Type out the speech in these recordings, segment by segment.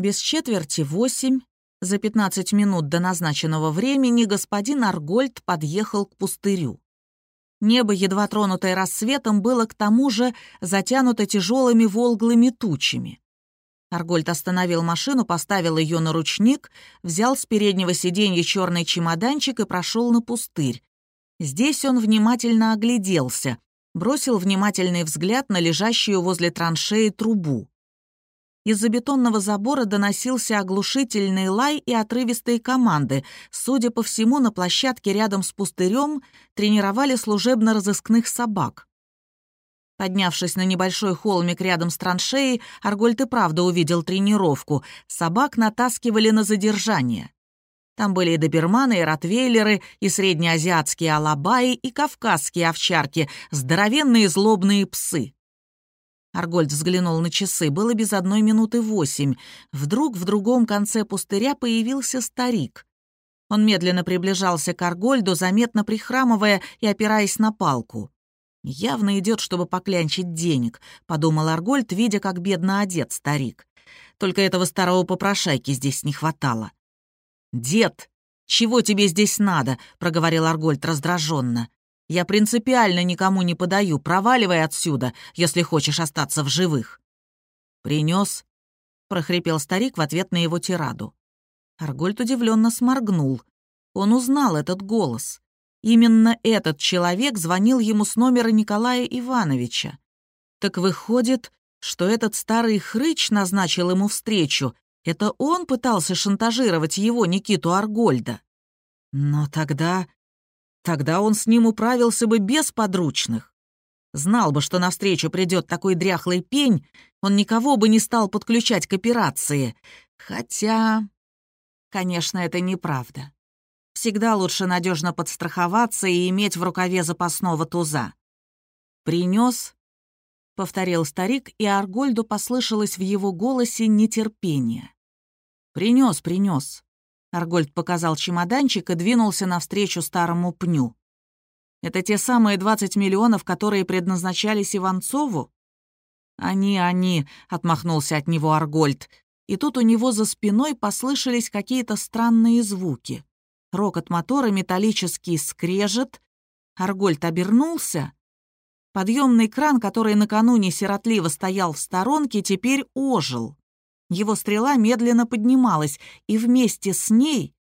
Без четверти восемь, за 15 минут до назначенного времени, господин Аргольд подъехал к пустырю. Небо, едва тронутое рассветом, было к тому же затянуто тяжелыми волглыми тучами. Аргольд остановил машину, поставил ее на ручник, взял с переднего сиденья черный чемоданчик и прошел на пустырь. Здесь он внимательно огляделся, бросил внимательный взгляд на лежащую возле траншеи трубу. Из-за бетонного забора доносился оглушительный лай и отрывистые команды. Судя по всему, на площадке рядом с пустырем тренировали служебно-розыскных собак. Поднявшись на небольшой холмик рядом с траншеей, Аргольд и правда увидел тренировку. Собак натаскивали на задержание. Там были и доберманы, и ротвейлеры, и среднеазиатские алабаи, и кавказские овчарки, здоровенные злобные псы. Аргольд взглянул на часы. Было без одной минуты восемь. Вдруг в другом конце пустыря появился старик. Он медленно приближался к Аргольду, заметно прихрамывая и опираясь на палку. «Явно идет, чтобы поклянчить денег», — подумал Аргольд, видя, как бедно одет старик. Только этого старого попрошайки здесь не хватало. «Дед, чего тебе здесь надо?» — проговорил Аргольд раздраженно. Я принципиально никому не подаю. Проваливай отсюда, если хочешь остаться в живых». «Принес?» — прохрипел старик в ответ на его тираду. Аргольд удивленно сморгнул. Он узнал этот голос. Именно этот человек звонил ему с номера Николая Ивановича. Так выходит, что этот старый хрыч назначил ему встречу. Это он пытался шантажировать его, Никиту Аргольда. Но тогда Тогда он с ним управился бы без подручных. Знал бы, что навстречу придет такой дряхлый пень, он никого бы не стал подключать к операции. Хотя, конечно, это неправда. Всегда лучше надежно подстраховаться и иметь в рукаве запасного туза. Принес, повторил старик, и Аргольду послышалось в его голосе нетерпение. Принес, принес. Аргольд показал чемоданчик и двинулся навстречу старому пню. «Это те самые 20 миллионов, которые предназначались Иванцову?» «Они, они», — отмахнулся от него Аргольд. И тут у него за спиной послышались какие-то странные звуки. Рокот мотора, металлический скрежет. Аргольд обернулся. Подъемный кран, который накануне сиротливо стоял в сторонке, теперь ожил. Его стрела медленно поднималась, и вместе с ней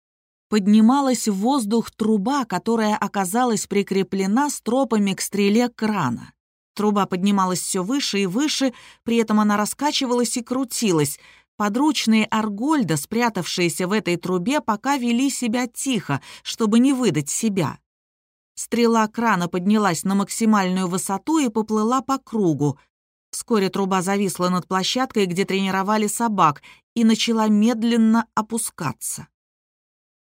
поднималась в воздух труба, которая оказалась прикреплена стропами к стреле крана. Труба поднималась все выше и выше, при этом она раскачивалась и крутилась. Подручные Аргольда, спрятавшиеся в этой трубе, пока вели себя тихо, чтобы не выдать себя. Стрела крана поднялась на максимальную высоту и поплыла по кругу. Вскоре труба зависла над площадкой, где тренировали собак, и начала медленно опускаться.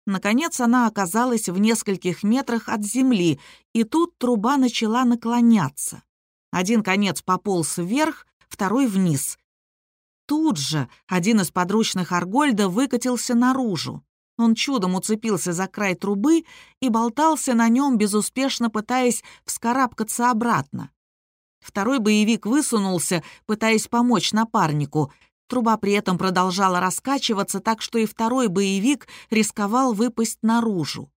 Наконец она оказалась в нескольких метрах от земли, и тут труба начала наклоняться. Один конец пополз вверх, второй вниз. Тут же один из подручных Аргольда выкатился наружу. Он чудом уцепился за край трубы и болтался на нем, безуспешно пытаясь вскарабкаться обратно. Второй боевик высунулся, пытаясь помочь напарнику. Труба при этом продолжала раскачиваться, так что и второй боевик рисковал выпасть наружу.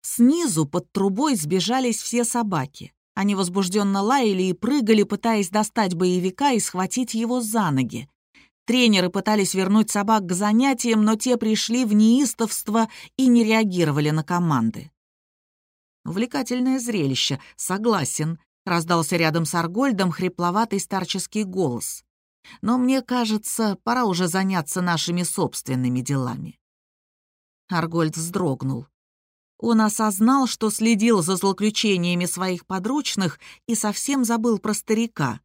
Снизу под трубой сбежались все собаки. Они возбужденно лаяли и прыгали, пытаясь достать боевика и схватить его за ноги. Тренеры пытались вернуть собак к занятиям, но те пришли в неистовство и не реагировали на команды. Увлекательное зрелище, согласен, раздался рядом с Аргольдом хрипловатый старческий голос. «Но мне кажется, пора уже заняться нашими собственными делами». Аргольд вздрогнул. Он осознал, что следил за злоключениями своих подручных и совсем забыл про старика.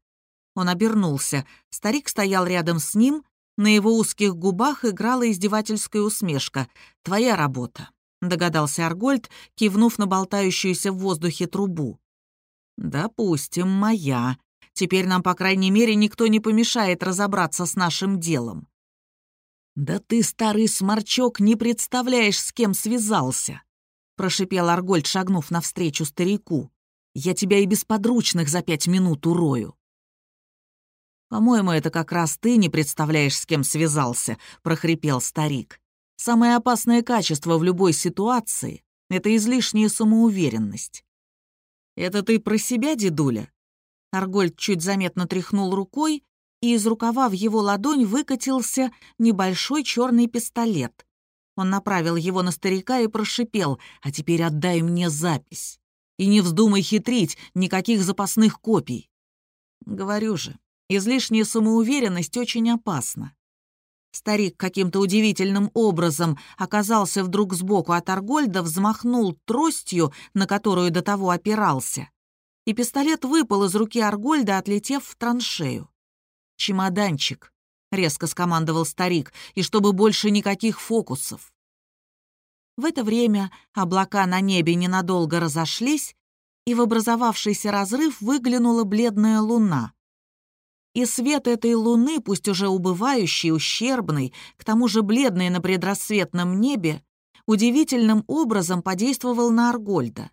Он обернулся. Старик стоял рядом с ним, на его узких губах играла издевательская усмешка. «Твоя работа», — догадался Аргольд, кивнув на болтающуюся в воздухе трубу. «Допустим, моя. Теперь нам, по крайней мере, никто не помешает разобраться с нашим делом». «Да ты, старый сморчок, не представляешь, с кем связался!» — прошипел Аргольд, шагнув навстречу старику. «Я тебя и без подручных за пять минут урою». «По-моему, это как раз ты не представляешь, с кем связался», — прохрипел старик. «Самое опасное качество в любой ситуации — это излишняя самоуверенность». «Это ты про себя, дедуля?» Аргольд чуть заметно тряхнул рукой, и из рукава в его ладонь выкатился небольшой черный пистолет. Он направил его на старика и прошипел, «А теперь отдай мне запись. И не вздумай хитрить, никаких запасных копий». Говорю же, Излишняя самоуверенность очень опасна. Старик каким-то удивительным образом оказался вдруг сбоку от Аргольда, взмахнул тростью, на которую до того опирался, и пистолет выпал из руки Аргольда, отлетев в траншею. «Чемоданчик», — резко скомандовал старик, «и чтобы больше никаких фокусов». В это время облака на небе ненадолго разошлись, и в образовавшийся разрыв выглянула бледная луна и свет этой луны, пусть уже убывающий, ущербный, к тому же бледный на предрассветном небе, удивительным образом подействовал на Аргольда.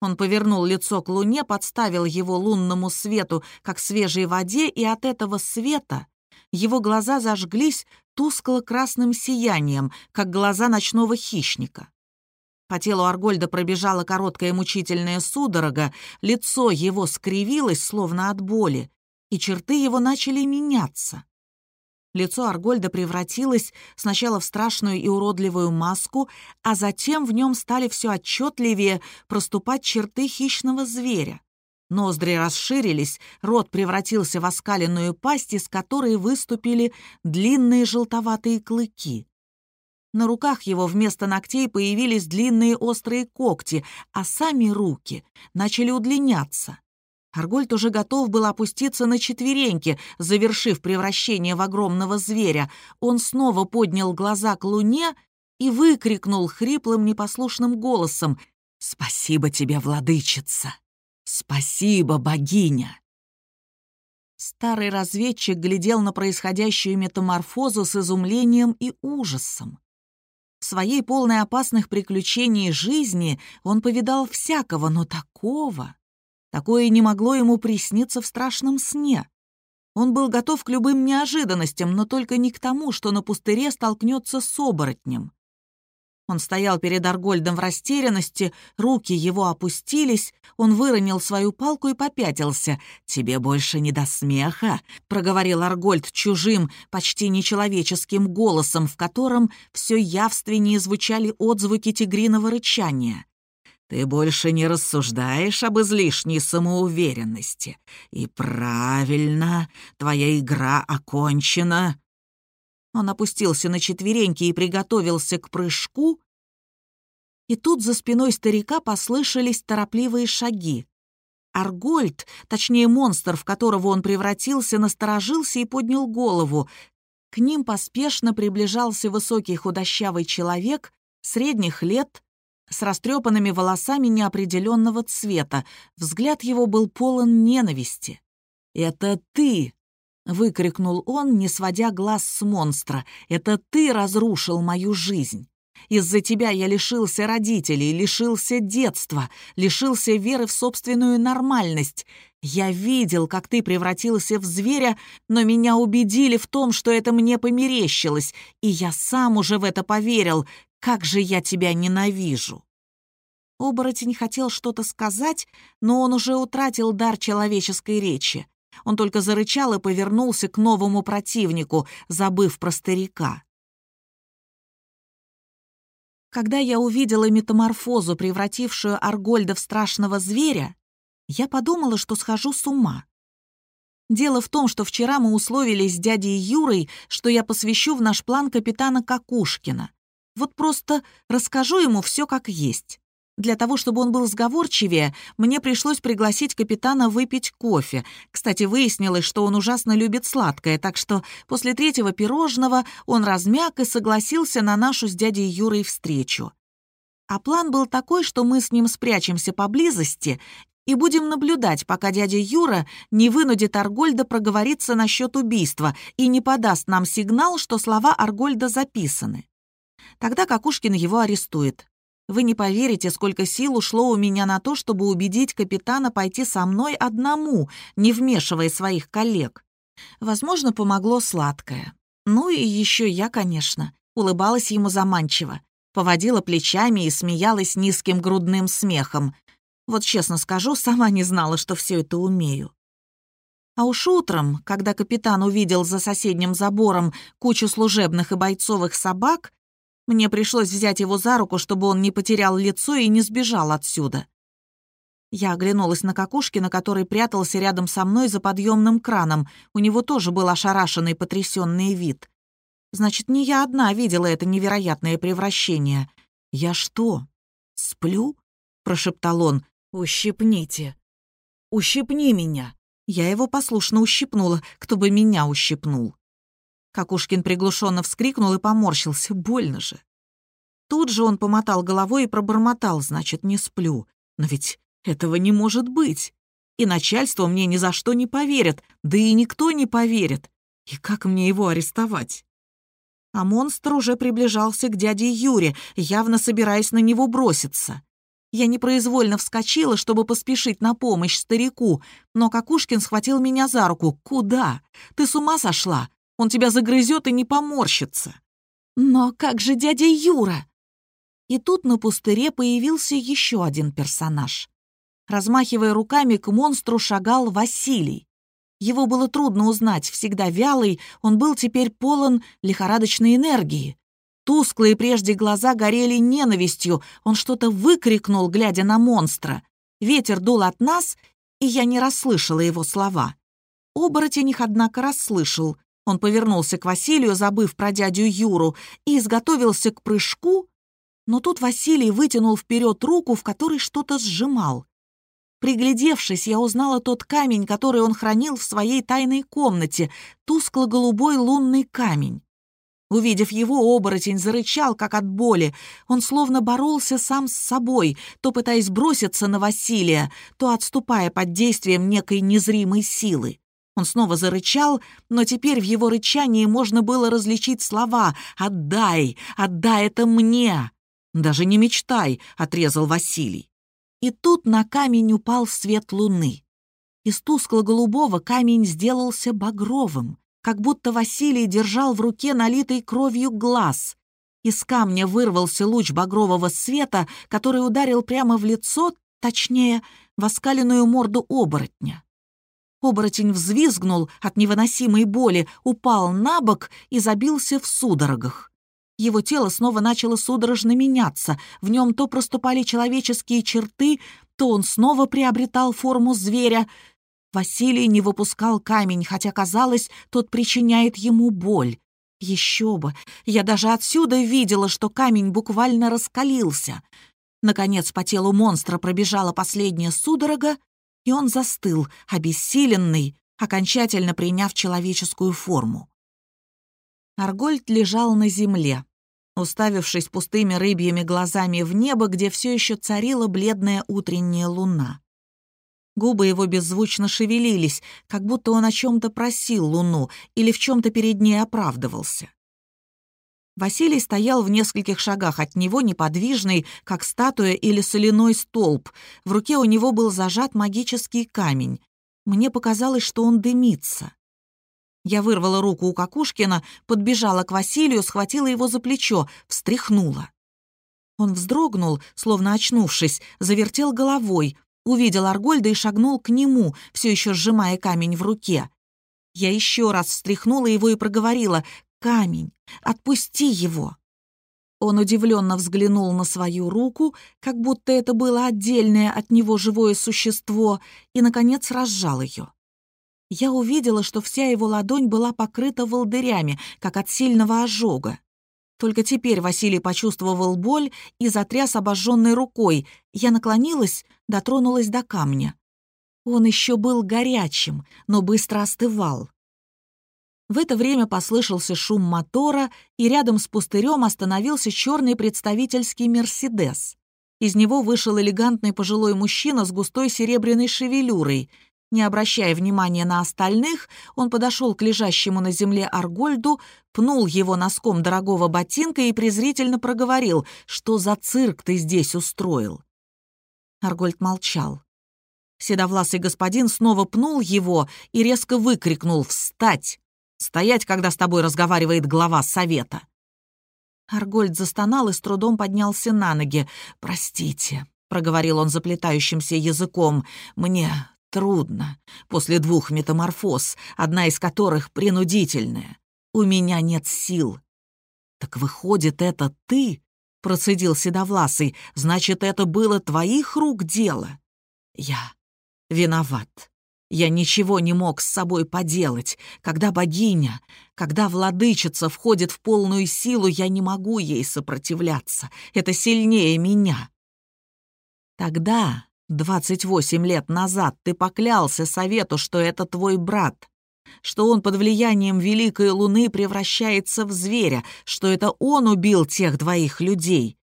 Он повернул лицо к луне, подставил его лунному свету, как свежей воде, и от этого света его глаза зажглись тускло-красным сиянием, как глаза ночного хищника. По телу Аргольда пробежала короткая мучительная судорога, лицо его скривилось, словно от боли, и черты его начали меняться. Лицо Аргольда превратилось сначала в страшную и уродливую маску, а затем в нем стали все отчетливее проступать черты хищного зверя. Ноздри расширились, рот превратился в оскаленную пасть, из которой выступили длинные желтоватые клыки. На руках его вместо ногтей появились длинные острые когти, а сами руки начали удлиняться. Аргольд уже готов был опуститься на четвереньки, завершив превращение в огромного зверя. Он снова поднял глаза к луне и выкрикнул хриплым непослушным голосом «Спасибо тебе, владычица! Спасибо, богиня!» Старый разведчик глядел на происходящую метаморфозу с изумлением и ужасом. В своей полной опасных приключений жизни он повидал всякого, но такого... Такое не могло ему присниться в страшном сне. Он был готов к любым неожиданностям, но только не к тому, что на пустыре столкнется с оборотнем. Он стоял перед Аргольдом в растерянности, руки его опустились, он выронил свою палку и попятился. «Тебе больше не до смеха», — проговорил Аргольд чужим, почти нечеловеческим голосом, в котором все явственнее звучали отзвуки тигриного рычания. Ты больше не рассуждаешь об излишней самоуверенности. И правильно, твоя игра окончена. Он опустился на четвереньки и приготовился к прыжку, и тут за спиной старика послышались торопливые шаги. Аргольд, точнее монстр, в которого он превратился, насторожился и поднял голову. К ним поспешно приближался высокий худощавый человек средних лет, с растрепанными волосами неопределенного цвета. Взгляд его был полон ненависти. «Это ты!» — выкрикнул он, не сводя глаз с монстра. «Это ты разрушил мою жизнь!» Из-за тебя я лишился родителей, лишился детства, лишился веры в собственную нормальность. Я видел, как ты превратился в зверя, но меня убедили в том, что это мне померещилось, и я сам уже в это поверил. Как же я тебя ненавижу!» Оборотень хотел что-то сказать, но он уже утратил дар человеческой речи. Он только зарычал и повернулся к новому противнику, забыв про старика. Когда я увидела метаморфозу, превратившую Аргольда в страшного зверя, я подумала, что схожу с ума. Дело в том, что вчера мы условились с дядей Юрой, что я посвящу в наш план капитана Какушкина. Вот просто расскажу ему все как есть. Для того, чтобы он был сговорчивее, мне пришлось пригласить капитана выпить кофе. Кстати, выяснилось, что он ужасно любит сладкое, так что после третьего пирожного он размяк и согласился на нашу с дядей Юрой встречу. А план был такой, что мы с ним спрячемся поблизости и будем наблюдать, пока дядя Юра не вынудит Аргольда проговориться насчет убийства и не подаст нам сигнал, что слова Аргольда записаны. Тогда Какушкин его арестует. Вы не поверите, сколько сил ушло у меня на то, чтобы убедить капитана пойти со мной одному, не вмешивая своих коллег. Возможно, помогло сладкое. Ну и еще я, конечно, улыбалась ему заманчиво, поводила плечами и смеялась низким грудным смехом. Вот честно скажу, сама не знала, что все это умею. А уж утром, когда капитан увидел за соседним забором кучу служебных и бойцовых собак, мне пришлось взять его за руку, чтобы он не потерял лицо и не сбежал отсюда. Я оглянулась на Кокушкина, который прятался рядом со мной за подъемным краном. У него тоже был ошарашенный, потрясенный вид. Значит, не я одна видела это невероятное превращение. «Я что, сплю?» — прошептал он. «Ущипните. Ущипни меня». Я его послушно ущипнула, кто бы меня ущипнул. Кокушкин приглушенно вскрикнул и поморщился. Больно же. Тут же он помотал головой и пробормотал, значит, не сплю. Но ведь этого не может быть. И начальство мне ни за что не поверит, да и никто не поверит. И как мне его арестовать? А монстр уже приближался к дяде Юре, явно собираясь на него броситься. Я непроизвольно вскочила, чтобы поспешить на помощь старику, но Какушкин схватил меня за руку. «Куда? Ты с ума сошла? Он тебя загрызет и не поморщится». «Но как же дядя Юра?» И тут на пустыре появился еще один персонаж. Размахивая руками, к монстру шагал Василий. Его было трудно узнать, всегда вялый, он был теперь полон лихорадочной энергии. Тусклые прежде глаза горели ненавистью, он что-то выкрикнул, глядя на монстра. Ветер дул от нас, и я не расслышала его слова. Оборотень их, однако, расслышал. Он повернулся к Василию, забыв про дядю Юру, и изготовился к прыжку, но тут Василий вытянул вперед руку, в которой что-то сжимал. Приглядевшись, я узнала тот камень, который он хранил в своей тайной комнате, тускло-голубой лунный камень. Увидев его, оборотень зарычал, как от боли. Он словно боролся сам с собой, то пытаясь броситься на Василия, то отступая под действием некой незримой силы. Он снова зарычал, но теперь в его рычании можно было различить слова «Отдай! Отдай это мне!» «Даже не мечтай!» — отрезал Василий. И тут на камень упал свет луны. Из тускло-голубого камень сделался багровым, как будто Василий держал в руке налитый кровью глаз. Из камня вырвался луч багрового света, который ударил прямо в лицо, точнее, в оскаленную морду оборотня. Оборотень взвизгнул от невыносимой боли, упал на бок и забился в судорогах. Его тело снова начало судорожно меняться, в нем то проступали человеческие черты, то он снова приобретал форму зверя. Василий не выпускал камень, хотя, казалось, тот причиняет ему боль. Еще бы! Я даже отсюда видела, что камень буквально раскалился. Наконец по телу монстра пробежала последняя судорога, и он застыл, обессиленный, окончательно приняв человеческую форму. Аргольд лежал на земле, уставившись пустыми рыбьими глазами в небо, где все еще царила бледная утренняя луна. Губы его беззвучно шевелились, как будто он о чем-то просил луну или в чем-то перед ней оправдывался. Василий стоял в нескольких шагах от него, неподвижный, как статуя или соляной столб. В руке у него был зажат магический камень. Мне показалось, что он дымится. Я вырвала руку у Какушкина, подбежала к Василию, схватила его за плечо, встряхнула. Он вздрогнул, словно очнувшись, завертел головой, увидел Аргольда и шагнул к нему, все еще сжимая камень в руке. Я еще раз встряхнула его и проговорила «Камень, отпусти его!» Он удивленно взглянул на свою руку, как будто это было отдельное от него живое существо, и, наконец, разжал ее. Я увидела, что вся его ладонь была покрыта волдырями, как от сильного ожога. Только теперь Василий почувствовал боль и затряс обожженной рукой. Я наклонилась, дотронулась до камня. Он еще был горячим, но быстро остывал. В это время послышался шум мотора, и рядом с пустырем остановился черный представительский «Мерседес». Из него вышел элегантный пожилой мужчина с густой серебряной шевелюрой — не обращая внимания на остальных, он подошел к лежащему на земле Аргольду, пнул его носком дорогого ботинка и презрительно проговорил, что за цирк ты здесь устроил. Аргольд молчал. Седовласый господин снова пнул его и резко выкрикнул «Встать! Стоять, когда с тобой разговаривает глава совета!» Аргольд застонал и с трудом поднялся на ноги. «Простите», — проговорил он заплетающимся языком, — «мне трудно. После двух метаморфоз, одна из которых принудительная. У меня нет сил». «Так выходит, это ты?» — процедил Седовласый. «Значит, это было твоих рук дело?» «Я виноват. Я ничего не мог с собой поделать. Когда богиня, когда владычица входит в полную силу, я не могу ей сопротивляться. Это сильнее меня. Тогда, 28 лет назад, ты поклялся совету, что это твой брат, что он под влиянием Великой Луны превращается в зверя, что это он убил тех двоих людей.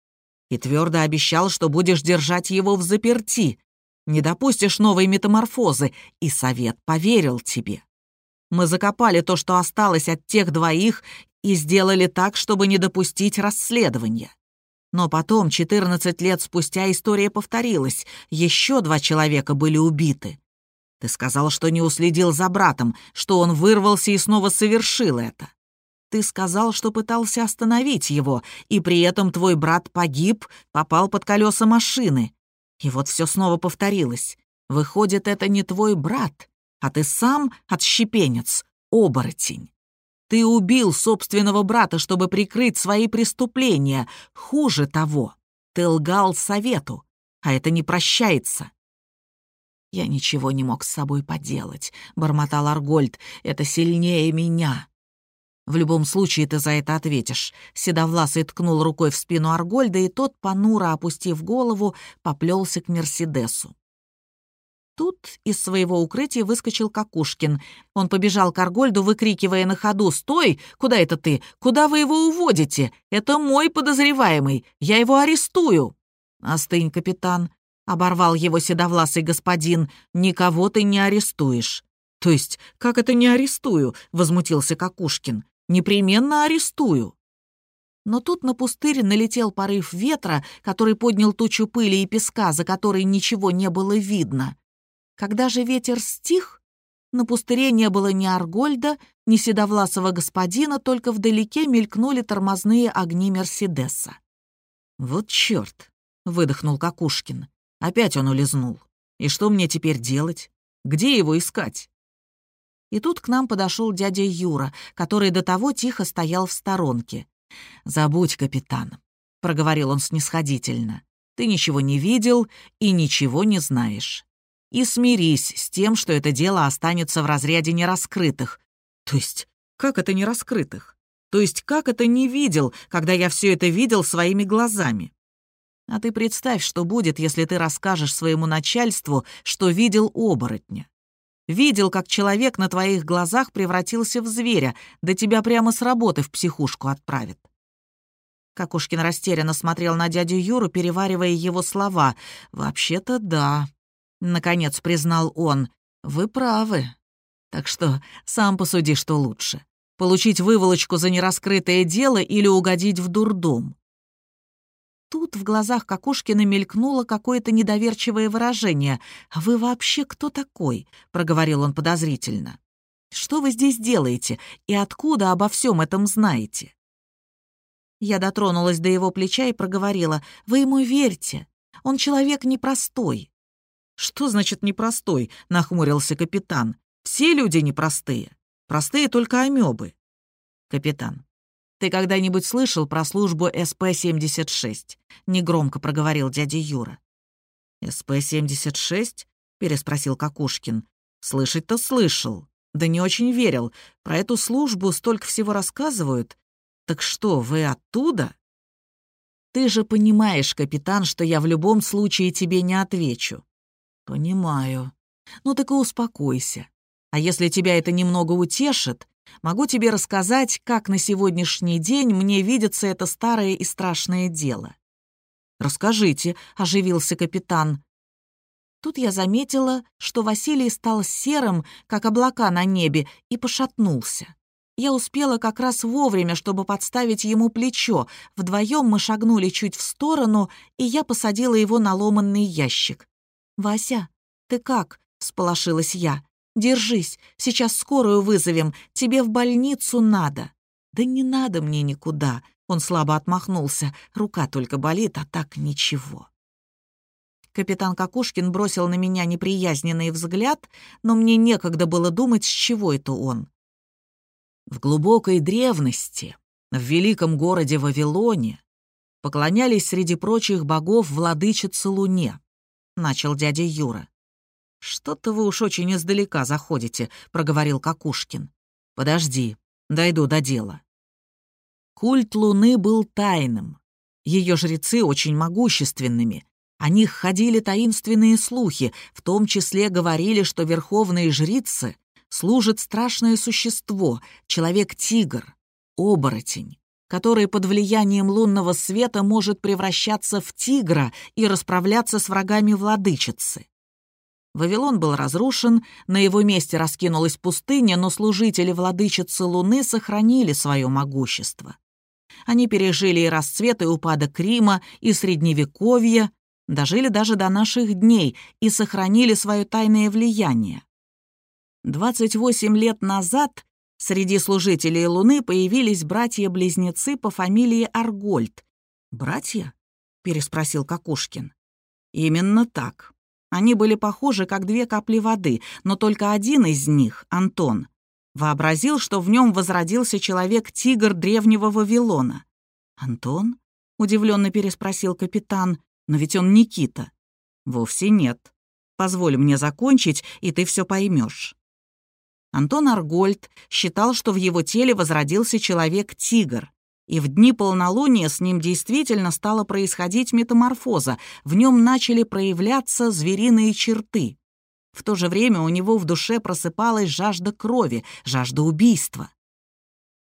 И твердо обещал, что будешь держать его в заперти не допустишь новой метаморфозы, и совет поверил тебе. Мы закопали то, что осталось от тех двоих, и сделали так, чтобы не допустить расследования. Но потом, 14 лет спустя, история повторилась. Еще два человека были убиты. Ты сказал, что не уследил за братом, что он вырвался и снова совершил это. Ты сказал, что пытался остановить его, и при этом твой брат погиб, попал под колеса машины. И вот все снова повторилось. Выходит, это не твой брат, а ты сам отщепенец, оборотень. Ты убил собственного брата, чтобы прикрыть свои преступления. Хуже того, ты лгал совету, а это не прощается. «Я ничего не мог с собой поделать», — бормотал Аргольд. «Это сильнее меня. В любом случае ты за это ответишь. Седовласый ткнул рукой в спину Аргольда, и тот, понуро опустив голову, поплелся к Мерседесу. Тут из своего укрытия выскочил Какушкин. Он побежал к Аргольду, выкрикивая на ходу «Стой! Куда это ты? Куда вы его уводите? Это мой подозреваемый! Я его арестую!» «Остынь, капитан!» — оборвал его седовласый господин. «Никого ты не арестуешь». «То есть, как это не арестую?» — возмутился Какушкин. Непременно арестую». Но тут на пустырь налетел порыв ветра, который поднял тучу пыли и песка, за которой ничего не было видно. Когда же ветер стих, на пустыре не было ни Аргольда, ни седовласого господина, только вдалеке мелькнули тормозные огни Мерседеса. «Вот чёрт!» — выдохнул Какушкин. «Опять он улизнул. И что мне теперь делать? Где его искать?» И тут к нам подошел дядя Юра, который до того тихо стоял в сторонке. «Забудь, капитан», — проговорил он снисходительно. «Ты ничего не видел и ничего не знаешь. И смирись с тем, что это дело останется в разряде нераскрытых. То есть, как это нераскрытых? То есть, как это не видел, когда я все это видел своими глазами? А ты представь, что будет, если ты расскажешь своему начальству, что видел оборотня. Видел, как человек на твоих глазах превратился в зверя, да тебя прямо с работы в психушку отправит». Какушкин растерянно смотрел на дядю Юру, переваривая его слова. «Вообще-то да», — наконец признал он. «Вы правы. Так что сам посуди, что лучше. Получить выволочку за нераскрытое дело или угодить в дурдом. Тут в глазах Кокушкина мелькнуло какое-то недоверчивое выражение. «А вы вообще кто такой?» — проговорил он подозрительно. «Что вы здесь делаете и откуда обо всем этом знаете?» Я дотронулась до его плеча и проговорила. «Вы ему верьте. Он человек непростой». «Что значит непростой?» — нахмурился капитан. «Все люди непростые. Простые только амебы». «Капитан, «Ты когда-нибудь слышал про службу СП-76?» — негромко проговорил дядя Юра. «СП-76?» — переспросил Какушкин. «Слышать-то слышал. Да не очень верил. Про эту службу столько всего рассказывают. Так что, вы оттуда?» «Ты же понимаешь, капитан, что я в любом случае тебе не отвечу». «Понимаю. Ну так и успокойся. А если тебя это немного утешит, Могу тебе рассказать, как на сегодняшний день мне видится это старое и страшное дело». «Расскажите», — оживился капитан. Тут я заметила, что Василий стал серым, как облака на небе, и пошатнулся. Я успела как раз вовремя, чтобы подставить ему плечо. Вдвоем мы шагнули чуть в сторону, и я посадила его на ломанный ящик. «Вася, «Ты как?» — сполошилась я. «Держись, сейчас скорую вызовем, тебе в больницу надо». «Да не надо мне никуда», — он слабо отмахнулся. «Рука только болит, а так ничего». Капитан Какушкин бросил на меня неприязненный взгляд, но мне некогда было думать, с чего это он. В глубокой древности, в великом городе Вавилоне, поклонялись среди прочих богов владычице Луне, начал дядя Юра. «Что-то вы уж очень издалека заходите», — проговорил Какушкин. «Подожди, дойду до дела». Культ Луны был тайным. Ее жрецы очень могущественными. О них ходили таинственные слухи, в том числе говорили, что верховные жрицы служит страшное существо, человек-тигр, оборотень, который под влиянием лунного света может превращаться в тигра и расправляться с врагами владычицы. Вавилон был разрушен, на его месте раскинулась пустыня, но служители владычицы Луны сохранили свое могущество. Они пережили и расцвет, и упадок Рима, и Средневековье, дожили даже до наших дней и сохранили свое тайное влияние. 28 лет назад среди служителей Луны появились братья-близнецы по фамилии Аргольд. «Братья?» — переспросил Какушкин. «Именно так. Они были похожи, как две капли воды, но только один из них, Антон, вообразил, что в нем возродился человек-тигр древнего Вавилона. «Антон?» — удивленно переспросил капитан. «Но ведь он Никита». «Вовсе нет. Позволь мне закончить, и ты все поймешь. Антон Аргольд считал, что в его теле возродился человек-тигр. И в дни полнолуния с ним действительно стала происходить метаморфоза, в нем начали проявляться звериные черты. В то же время у него в душе просыпалась жажда крови, жажда убийства.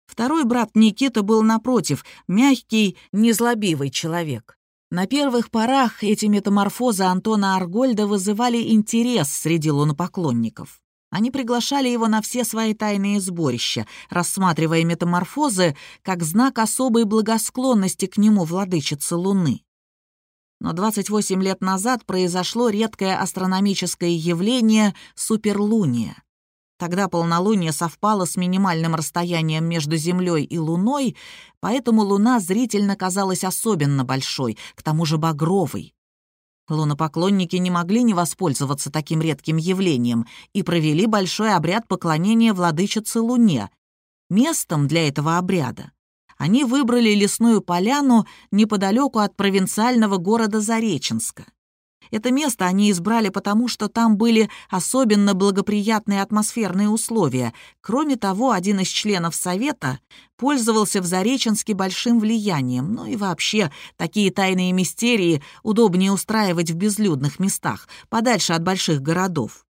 Второй брат Никита был, напротив, мягкий, незлобивый человек. На первых порах эти метаморфозы Антона Аргольда вызывали интерес среди лунопоклонников. Они приглашали его на все свои тайные сборища, рассматривая метаморфозы как знак особой благосклонности к нему владычицы Луны. Но 28 лет назад произошло редкое астрономическое явление — суперлуния. Тогда полнолуние совпало с минимальным расстоянием между Землей и Луной, поэтому Луна зрительно казалась особенно большой, к тому же багровой. Лунопоклонники не могли не воспользоваться таким редким явлением и провели большой обряд поклонения владычице Луне. Местом для этого обряда они выбрали лесную поляну неподалеку от провинциального города Зареченска. Это место они избрали потому, что там были особенно благоприятные атмосферные условия. Кроме того, один из членов Совета пользовался в Зареченске большим влиянием. Ну и вообще, такие тайные мистерии удобнее устраивать в безлюдных местах, подальше от больших городов.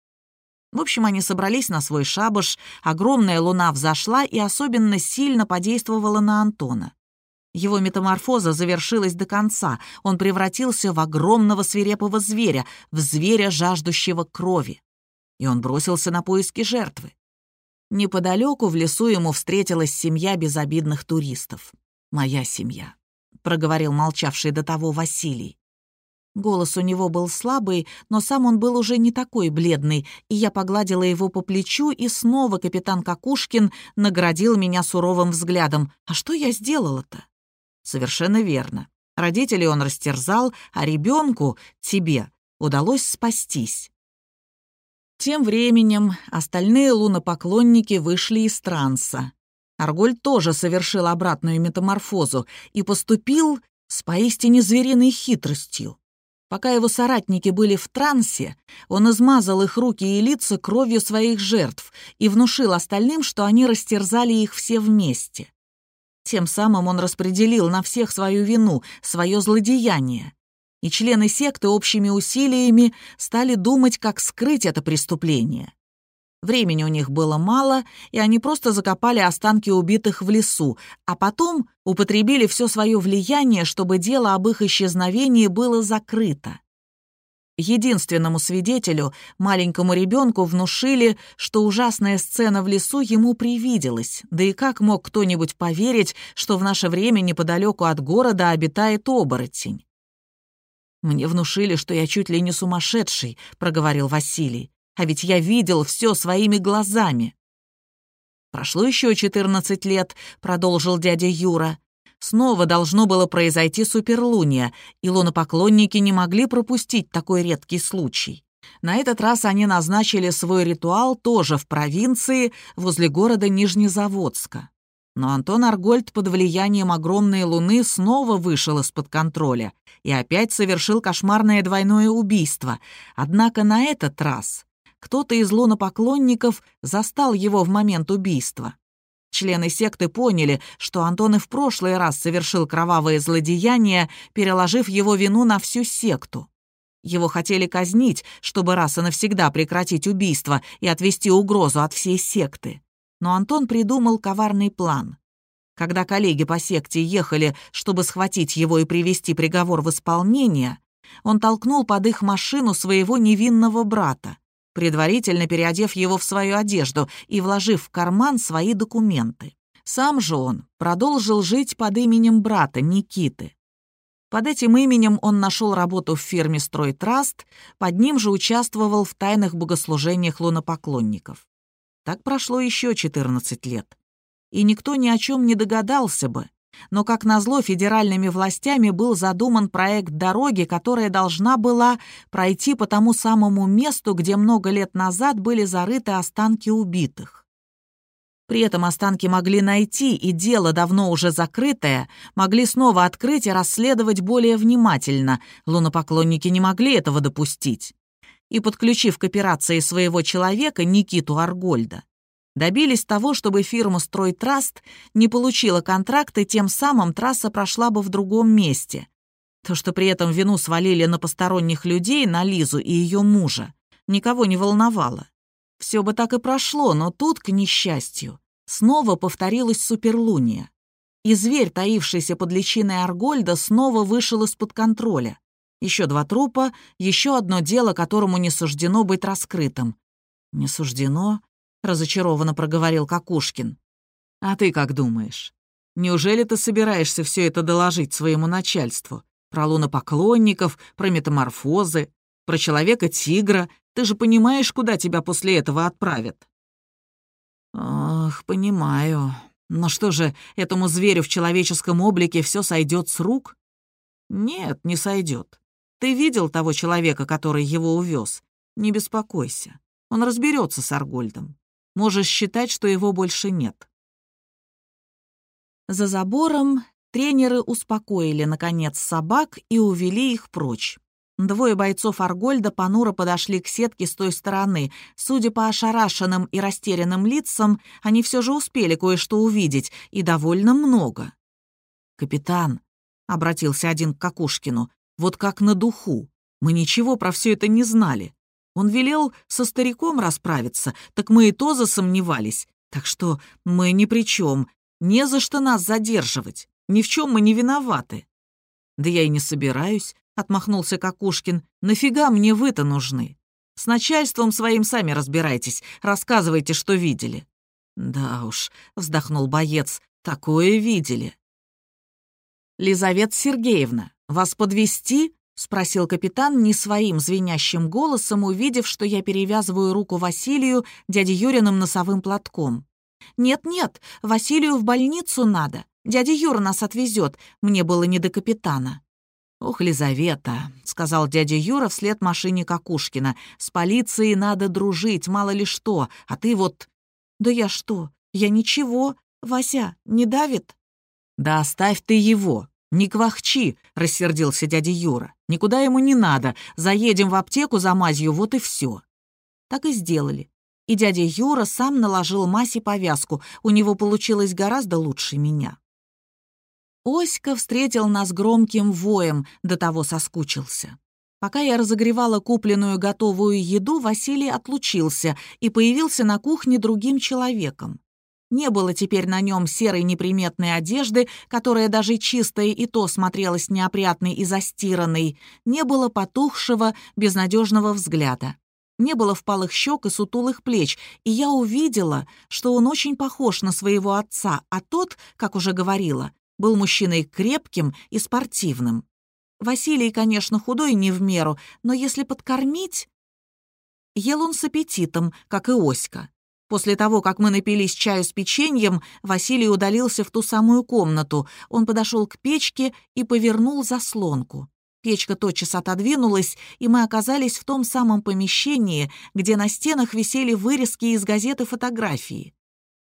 В общем, они собрались на свой шабаш, огромная луна взошла и особенно сильно подействовала на Антона. Его метаморфоза завершилась до конца. Он превратился в огромного свирепого зверя, в зверя, жаждущего крови. И он бросился на поиски жертвы. Неподалеку в лесу ему встретилась семья безобидных туристов. «Моя семья», — проговорил молчавший до того Василий. Голос у него был слабый, но сам он был уже не такой бледный, и я погладила его по плечу, и снова капитан Какушкин наградил меня суровым взглядом. «А что я сделала-то?» Совершенно верно. Родителей он растерзал, а ребенку, тебе, удалось спастись. Тем временем остальные лунопоклонники вышли из транса. Арголь тоже совершил обратную метаморфозу и поступил с поистине звериной хитростью. Пока его соратники были в трансе, он измазал их руки и лица кровью своих жертв и внушил остальным, что они растерзали их все вместе. Тем самым он распределил на всех свою вину, свое злодеяние. И члены секты общими усилиями стали думать, как скрыть это преступление. Времени у них было мало, и они просто закопали останки убитых в лесу, а потом употребили все свое влияние, чтобы дело об их исчезновении было закрыто. Единственному свидетелю, маленькому ребенку, внушили, что ужасная сцена в лесу ему привиделась. Да и как мог кто-нибудь поверить, что в наше время неподалеку от города обитает оборотень? «Мне внушили, что я чуть ли не сумасшедший», — проговорил Василий. «А ведь я видел все своими глазами». «Прошло еще 14 лет», — продолжил дядя Юра. Снова должно было произойти суперлуния, и лунопоклонники не могли пропустить такой редкий случай. На этот раз они назначили свой ритуал тоже в провинции, возле города Нижнезаводска. Но Антон Аргольд под влиянием огромной луны снова вышел из-под контроля и опять совершил кошмарное двойное убийство. Однако на этот раз кто-то из лунопоклонников застал его в момент убийства. Члены секты поняли, что Антон и в прошлый раз совершил кровавое злодеяние, переложив его вину на всю секту. Его хотели казнить, чтобы раз и навсегда прекратить убийство и отвести угрозу от всей секты. Но Антон придумал коварный план. Когда коллеги по секте ехали, чтобы схватить его и привести приговор в исполнение, он толкнул под их машину своего невинного брата, предварительно переодев его в свою одежду и вложив в карман свои документы. Сам же он продолжил жить под именем брата Никиты. Под этим именем он нашел работу в фирме «Стройтраст», под ним же участвовал в тайных богослужениях лунопоклонников. Так прошло еще 14 лет. И никто ни о чем не догадался бы. Но, как назло, федеральными властями был задуман проект дороги, которая должна была пройти по тому самому месту, где много лет назад были зарыты останки убитых. При этом останки могли найти, и дело, давно уже закрытое, могли снова открыть и расследовать более внимательно. Лунопоклонники не могли этого допустить. И, подключив к операции своего человека, Никиту Аргольда, добились того, чтобы фирма «Стройтраст» не получила контракт, и тем самым трасса прошла бы в другом месте. То, что при этом вину свалили на посторонних людей, на Лизу и ее мужа, никого не волновало. Все бы так и прошло, но тут, к несчастью, снова повторилась суперлуния. И зверь, таившийся под личиной Аргольда, снова вышел из-под контроля. Еще два трупа, еще одно дело, которому не суждено быть раскрытым. «Не суждено?» — разочарованно проговорил Какушкин. «А ты как думаешь? Неужели ты собираешься все это доложить своему начальству? Про лунопоклонников, про метаморфозы, про человека-тигра ты же понимаешь, куда тебя после этого отправят?» «Ох, понимаю. Но что же, этому зверю в человеческом облике все сойдет с рук?» «Нет, не сойдет. Ты видел того человека, который его увез? Не беспокойся. Он разберется с Аргольдом. Можешь считать, что его больше нет». За забором тренеры успокоили, наконец, собак и увели их прочь. Двое бойцов Аргольда понуро подошли к сетке с той стороны. Судя по ошарашенным и растерянным лицам, они все же успели кое-что увидеть, и довольно много. «Капитан», — обратился один к Какушкину, — «вот как на духу. Мы ничего про все это не знали. Он велел со стариком расправиться, так мы и то засомневались. Так что мы ни при чем. Не за что нас задерживать. Ни в чем мы не виноваты». «Да я и не собираюсь», — отмахнулся Какушкин. «Нафига мне вы-то нужны? С начальством своим сами разбирайтесь, рассказывайте, что видели». «Да уж», — вздохнул боец, — «такое видели». «Лизавета Сергеевна, вас подвести? Спросил капитан не своим звенящим голосом, увидев, что я перевязываю руку Василию дяде Юриным носовым платком. «Нет-нет, Василию в больницу надо. Дядя Юра нас отвезет. Мне было не до капитана». «Ох, Лизавета», — сказал дядя Юра вслед машине Какушкина, «с полицией надо дружить, мало ли что, а ты вот...» «Да я что? Я ничего. Вася, не давит?» «Да оставь ты его, не квахчи», — рассердился дядя Юра. «Никуда ему не надо, заедем в аптеку за мазью, вот и все. Так и сделали. И дядя Юра сам наложил Масе повязку, у него получилось гораздо лучше меня. Оська встретил нас громким воем, до того соскучился. Пока я разогревала купленную готовую еду, Василий отлучился и появился на кухне другим человеком. Не было теперь на нем серой неприметной одежды, которая даже чистая и то смотрелась неопрятной и застиранной. Не было потухшего, безнадежного взгляда. Не было впалых щек и сутулых плеч, и я увидела, что он очень похож на своего отца, а тот, как уже говорила, был мужчиной крепким и спортивным. Василий, конечно, худой не в меру, но если подкормить... Ел он с аппетитом, как и Оська. После того, как мы напились чаю с печеньем, Василий удалился в ту самую комнату. Он подошел к печке и повернул заслонку. Печка тотчас отодвинулась, и мы оказались в том самом помещении, где на стенах висели вырезки из газеты фотографии.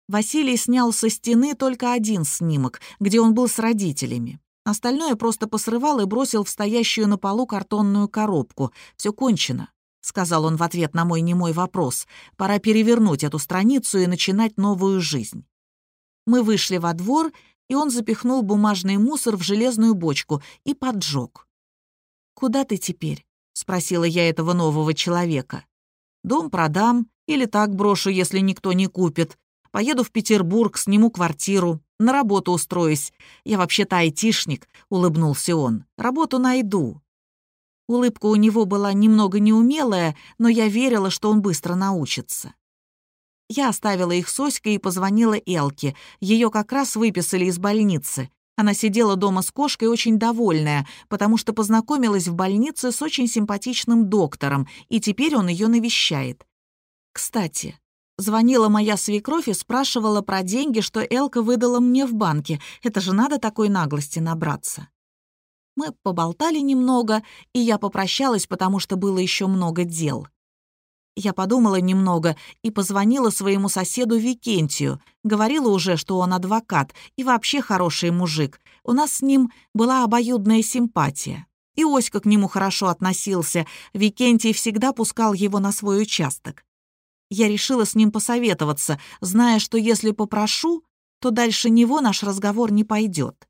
Василий снял со стены только один снимок, где он был с родителями. Остальное просто посрывал и бросил в стоящую на полу картонную коробку. Все кончено. — сказал он в ответ на мой немой вопрос. «Пора перевернуть эту страницу и начинать новую жизнь». Мы вышли во двор, и он запихнул бумажный мусор в железную бочку и поджег. «Куда ты теперь?» — спросила я этого нового человека. «Дом продам или так брошу, если никто не купит. Поеду в Петербург, сниму квартиру, на работу устроюсь. Я вообще-то айтишник», — улыбнулся он. «Работу найду». Улыбка у него была немного неумелая, но я верила, что он быстро научится. Я оставила их с Оськой и позвонила Элке. Ее как раз выписали из больницы. Она сидела дома с кошкой очень довольная, потому что познакомилась в больнице с очень симпатичным доктором, и теперь он ее навещает. Кстати, звонила моя свекровь и спрашивала про деньги, что Элка выдала мне в банке. Это же надо такой наглости набраться. Мы поболтали немного, и я попрощалась, потому что было еще много дел. Я подумала немного и позвонила своему соседу Викентию. Говорила уже, что он адвокат и вообще хороший мужик. У нас с ним была обоюдная симпатия. И Оська к нему хорошо относился. Викентий всегда пускал его на свой участок. Я решила с ним посоветоваться, зная, что если попрошу, то дальше него наш разговор не пойдет.